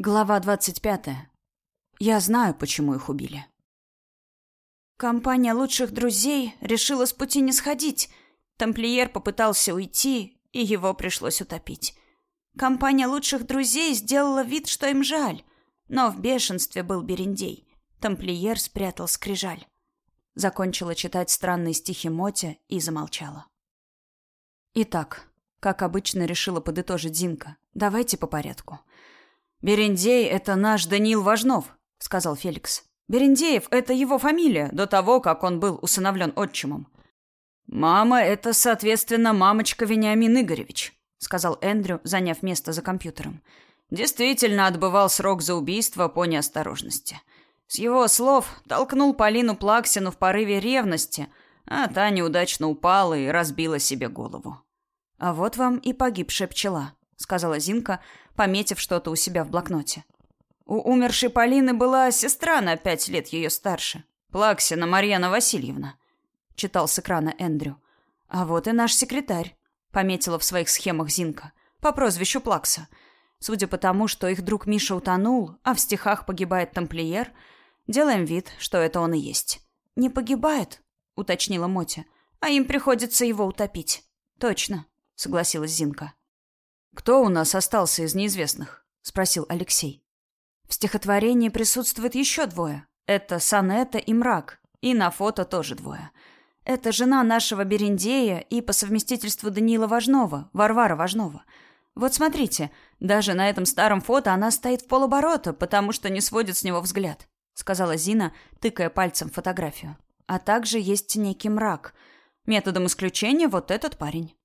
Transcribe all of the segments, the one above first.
Глава двадцать пятая. Я знаю, почему их убили. Компания лучших друзей решила с пути не сходить. Тамплиер попытался уйти, и его пришлось утопить. Компания лучших друзей сделала вид, что им жаль, но в бешенстве был Берендей. Тамплиер спрятал скрижаль. Закончила читать странные стихи Мотя и замолчала. Итак, как обычно решила подытожить Зинка, давайте по порядку. «Берендей — это наш Даниил Важнов», — сказал Феликс. «Берендеев — это его фамилия, до того, как он был усыновлен отчимом». «Мама — это, соответственно, мамочка Вениамин Игоревич», — сказал Эндрю, заняв место за компьютером. «Действительно отбывал срок за убийство по неосторожности». С его слов толкнул Полину Плаксину в порыве ревности, а та неудачно упала и разбила себе голову. «А вот вам и погибшая пчела», — сказала Зинка, пометив что-то у себя в блокноте. У умершей Полины была сестра на пять лет ее старше, Плаксина Марьяна Васильевна, читал с экрана Эндрю. А вот и наш секретарь, пометила в своих схемах Зинка, по прозвищу Плакса. Судя по тому, что их друг Миша утонул, а в стихах погибает тамплиер, Делаем вид, что это он и есть. Не погибает, уточнила Мотя, а им приходится его утопить. Точно, согласилась Зинка. Кто у нас остался из неизвестных? спросил Алексей. В стихотворении присутствует еще двое. Это Санета и Мрак, и на фото тоже двое. Это жена нашего Берендея и по совместительству Даниила Важнова, Варвара Важнова. Вот смотрите, даже на этом старом фото она стоит в полоборота, потому что не сводит с него взгляд сказала Зина, тыкая пальцем фотографию. А также есть некий мрак. Методом исключения вот этот парень.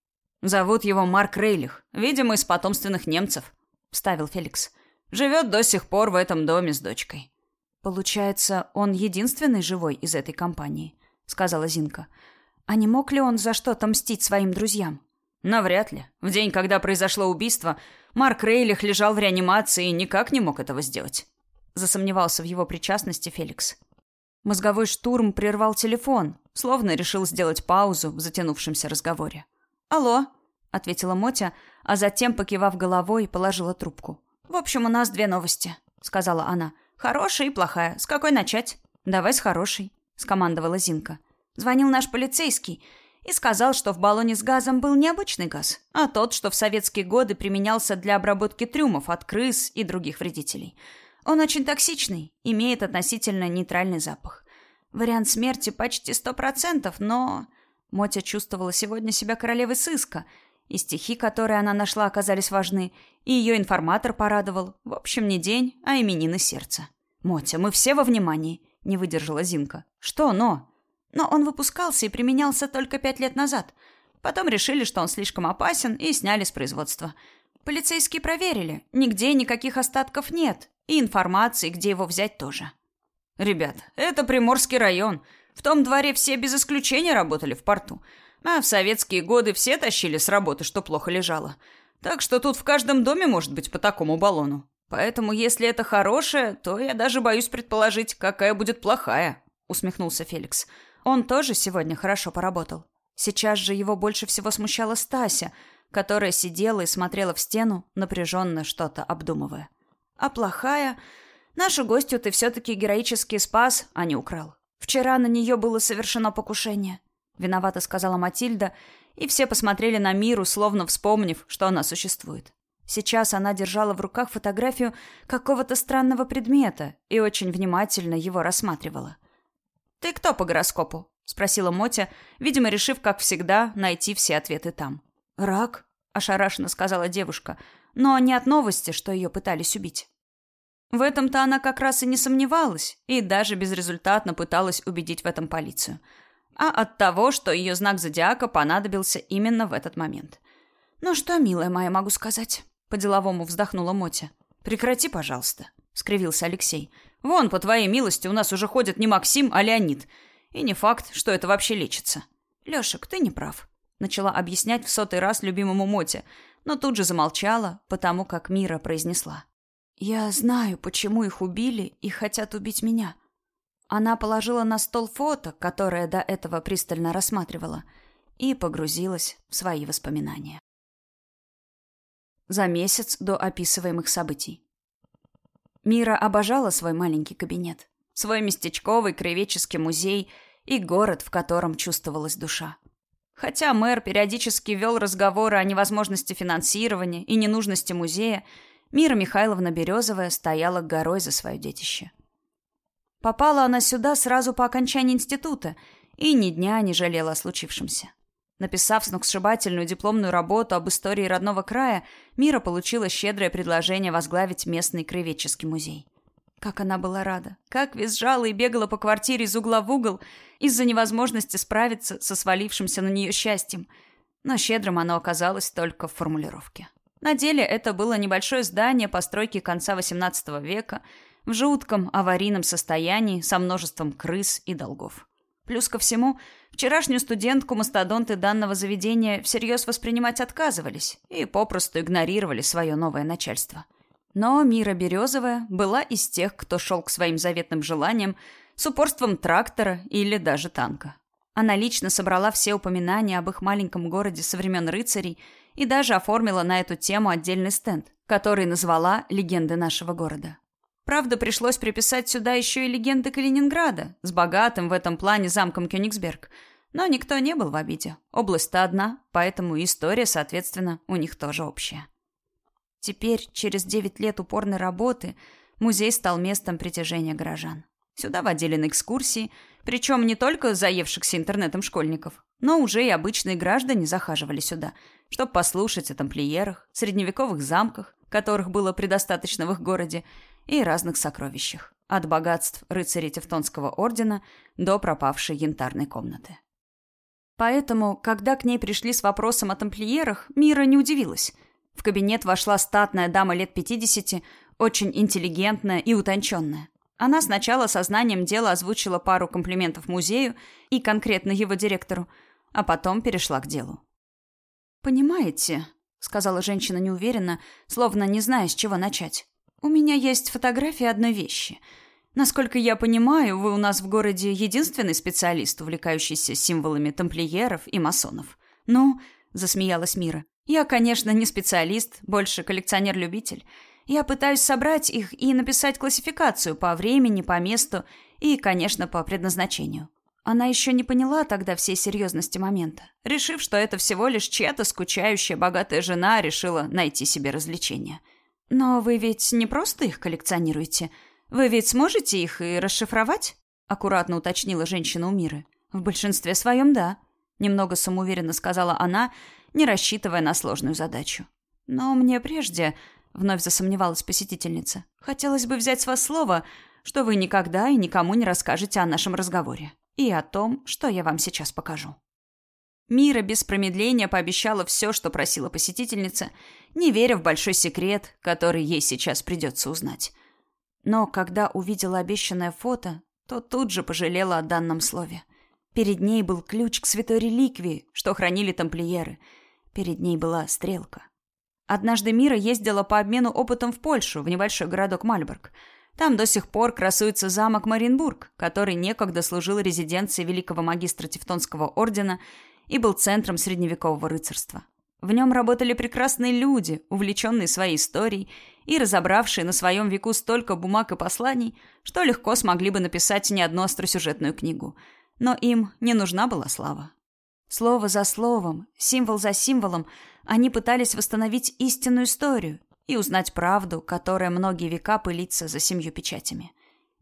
Зовут его Марк Рейлих, видимо, из потомственных немцев, вставил Феликс. Живет до сих пор в этом доме с дочкой. Получается, он единственный живой из этой компании, сказала Зинка. А не мог ли он за что-то мстить своим друзьям? Навряд ли. В день, когда произошло убийство, Марк Рейлих лежал в реанимации и никак не мог этого сделать засомневался в его причастности Феликс. Мозговой штурм прервал телефон, словно решил сделать паузу в затянувшемся разговоре. «Алло», — ответила Мотя, а затем, покивав головой, положила трубку. «В общем, у нас две новости», — сказала она. «Хорошая и плохая. С какой начать?» «Давай с хорошей», — скомандовала Зинка. Звонил наш полицейский и сказал, что в баллоне с газом был необычный газ, а тот, что в советские годы применялся для обработки трюмов от крыс и других вредителей. Он очень токсичный, имеет относительно нейтральный запах. Вариант смерти почти сто процентов, но... Мотя чувствовала сегодня себя королевой сыска, и стихи, которые она нашла, оказались важны, и ее информатор порадовал. В общем, не день, а именины сердца. «Мотя, мы все во внимании», — не выдержала Зинка. «Что «но»?» «Но он выпускался и применялся только пять лет назад. Потом решили, что он слишком опасен, и сняли с производства. Полицейские проверили. Нигде никаких остатков нет. И информации, где его взять тоже. Ребят, это Приморский район. В том дворе все без исключения работали в порту. А в советские годы все тащили с работы, что плохо лежало. Так что тут в каждом доме может быть по такому баллону. Поэтому, если это хорошее, то я даже боюсь предположить, какая будет плохая, усмехнулся Феликс. Он тоже сегодня хорошо поработал. Сейчас же его больше всего смущала Стася, которая сидела и смотрела в стену, напряженно что-то обдумывая. А плохая... Нашу гостью ты все-таки героически спас, а не украл. Вчера на нее было совершено покушение. Виновато сказала Матильда, и все посмотрели на Миру, словно вспомнив, что она существует. Сейчас она держала в руках фотографию какого-то странного предмета и очень внимательно его рассматривала. «Ты кто по гороскопу?» — спросила Мотя, видимо, решив, как всегда, найти все ответы там. «Рак», — ошарашенно сказала девушка, но не от новости, что ее пытались убить. В этом-то она как раз и не сомневалась, и даже безрезультатно пыталась убедить в этом полицию. А от того, что ее знак зодиака понадобился именно в этот момент. «Ну что, милая моя, могу сказать?» По-деловому вздохнула Мотя. «Прекрати, пожалуйста», — скривился Алексей. «Вон, по твоей милости, у нас уже ходит не Максим, а Леонид. И не факт, что это вообще лечится». «Лешек, ты не прав», — начала объяснять в сотый раз любимому Моте, но тут же замолчала, потому как Мира произнесла. «Я знаю, почему их убили и хотят убить меня». Она положила на стол фото, которое до этого пристально рассматривала, и погрузилась в свои воспоминания. За месяц до описываемых событий. Мира обожала свой маленький кабинет, свой местечковый краеведческий музей и город, в котором чувствовалась душа. Хотя мэр периодически вел разговоры о невозможности финансирования и ненужности музея, Мира Михайловна Березовая стояла горой за свое детище. Попала она сюда сразу по окончании института и ни дня не жалела о случившемся. Написав сногсшибательную дипломную работу об истории родного края, Мира получила щедрое предложение возглавить местный краеведческий музей. Как она была рада, как визжала и бегала по квартире из угла в угол из-за невозможности справиться со свалившимся на нее счастьем. Но щедрым оно оказалось только в формулировке. На деле это было небольшое здание постройки конца XVIII века в жутком аварийном состоянии со множеством крыс и долгов. Плюс ко всему, вчерашнюю студентку мастодонты данного заведения всерьез воспринимать отказывались и попросту игнорировали свое новое начальство. Но Мира Березовая была из тех, кто шел к своим заветным желаниям с упорством трактора или даже танка. Она лично собрала все упоминания об их маленьком городе со времен рыцарей и даже оформила на эту тему отдельный стенд, который назвала «Легенды нашего города». Правда, пришлось приписать сюда еще и легенды Калининграда с богатым в этом плане замком Кёнигсберг. Но никто не был в обиде. Область-то одна, поэтому история, соответственно, у них тоже общая. Теперь, через девять лет упорной работы, музей стал местом притяжения горожан. Сюда водили на экскурсии, причем не только заевшихся интернетом школьников, но уже и обычные граждане захаживали сюда, чтобы послушать о тамплиерах, средневековых замках, которых было предостаточно в их городе, и разных сокровищах, от богатств рыцарей Тевтонского ордена до пропавшей янтарной комнаты. Поэтому, когда к ней пришли с вопросом о тамплиерах, Мира не удивилась. В кабинет вошла статная дама лет пятидесяти, очень интеллигентная и утонченная. Она сначала сознанием дела озвучила пару комплиментов музею и конкретно его директору, а потом перешла к делу. «Понимаете», — сказала женщина неуверенно, словно не зная, с чего начать. У меня есть фотография одной вещи. Насколько я понимаю, вы у нас в городе единственный специалист, увлекающийся символами тамплиеров и масонов. Ну, засмеялась Мира. Я, конечно, не специалист, больше коллекционер-любитель. Я пытаюсь собрать их и написать классификацию по времени, по месту и, конечно, по предназначению. Она еще не поняла тогда всей серьезности момента, решив, что это всего лишь чья-то скучающая богатая жена решила найти себе развлечение – «Но вы ведь не просто их коллекционируете. Вы ведь сможете их и расшифровать?» — аккуратно уточнила женщина у Миры. «В большинстве своем, да», — немного самоуверенно сказала она, не рассчитывая на сложную задачу. «Но мне прежде...» — вновь засомневалась посетительница. «Хотелось бы взять с вас слово, что вы никогда и никому не расскажете о нашем разговоре. И о том, что я вам сейчас покажу». Мира без промедления пообещала все, что просила посетительница, не веря в большой секрет, который ей сейчас придется узнать. Но когда увидела обещанное фото, то тут же пожалела о данном слове. Перед ней был ключ к святой реликвии, что хранили тамплиеры. Перед ней была стрелка. Однажды Мира ездила по обмену опытом в Польшу, в небольшой городок Мальборг. Там до сих пор красуется замок Маринбург, который некогда служил резиденцией великого магистра Тевтонского ордена и был центром средневекового рыцарства. В нем работали прекрасные люди, увлеченные своей историей и разобравшие на своем веку столько бумаг и посланий, что легко смогли бы написать не одну остросюжетную книгу. Но им не нужна была слава. Слово за словом, символ за символом они пытались восстановить истинную историю и узнать правду, которая многие века пылится за семью печатями.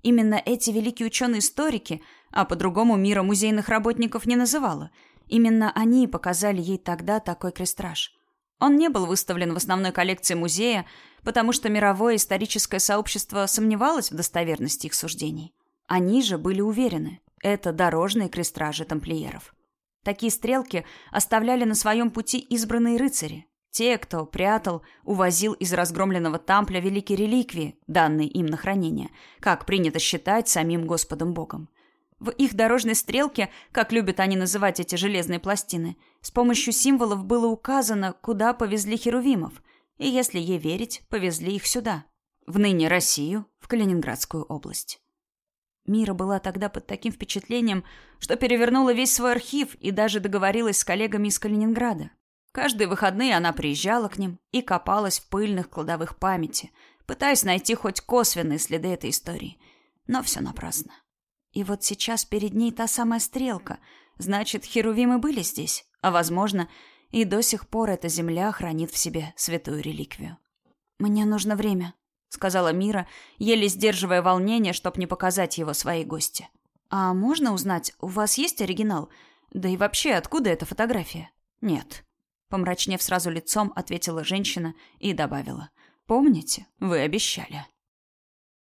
Именно эти великие ученые-историки, а по-другому мира музейных работников не называла – Именно они показали ей тогда такой крестраж. Он не был выставлен в основной коллекции музея, потому что мировое историческое сообщество сомневалось в достоверности их суждений. Они же были уверены, это дорожные крестражи тамплиеров. Такие стрелки оставляли на своем пути избранные рыцари, те, кто прятал, увозил из разгромленного тампля великие реликвии, данные им на хранение, как принято считать самим Господом Богом. В их дорожной стрелке, как любят они называть эти железные пластины, с помощью символов было указано, куда повезли херувимов, и, если ей верить, повезли их сюда, в ныне Россию, в Калининградскую область. Мира была тогда под таким впечатлением, что перевернула весь свой архив и даже договорилась с коллегами из Калининграда. Каждые выходные она приезжала к ним и копалась в пыльных кладовых памяти, пытаясь найти хоть косвенные следы этой истории. Но все напрасно. И вот сейчас перед ней та самая стрелка. Значит, херувимы были здесь. А, возможно, и до сих пор эта земля хранит в себе святую реликвию. «Мне нужно время», — сказала Мира, еле сдерживая волнение, чтобы не показать его своей гости. «А можно узнать, у вас есть оригинал? Да и вообще, откуда эта фотография?» «Нет». Помрачнев сразу лицом, ответила женщина и добавила. «Помните, вы обещали».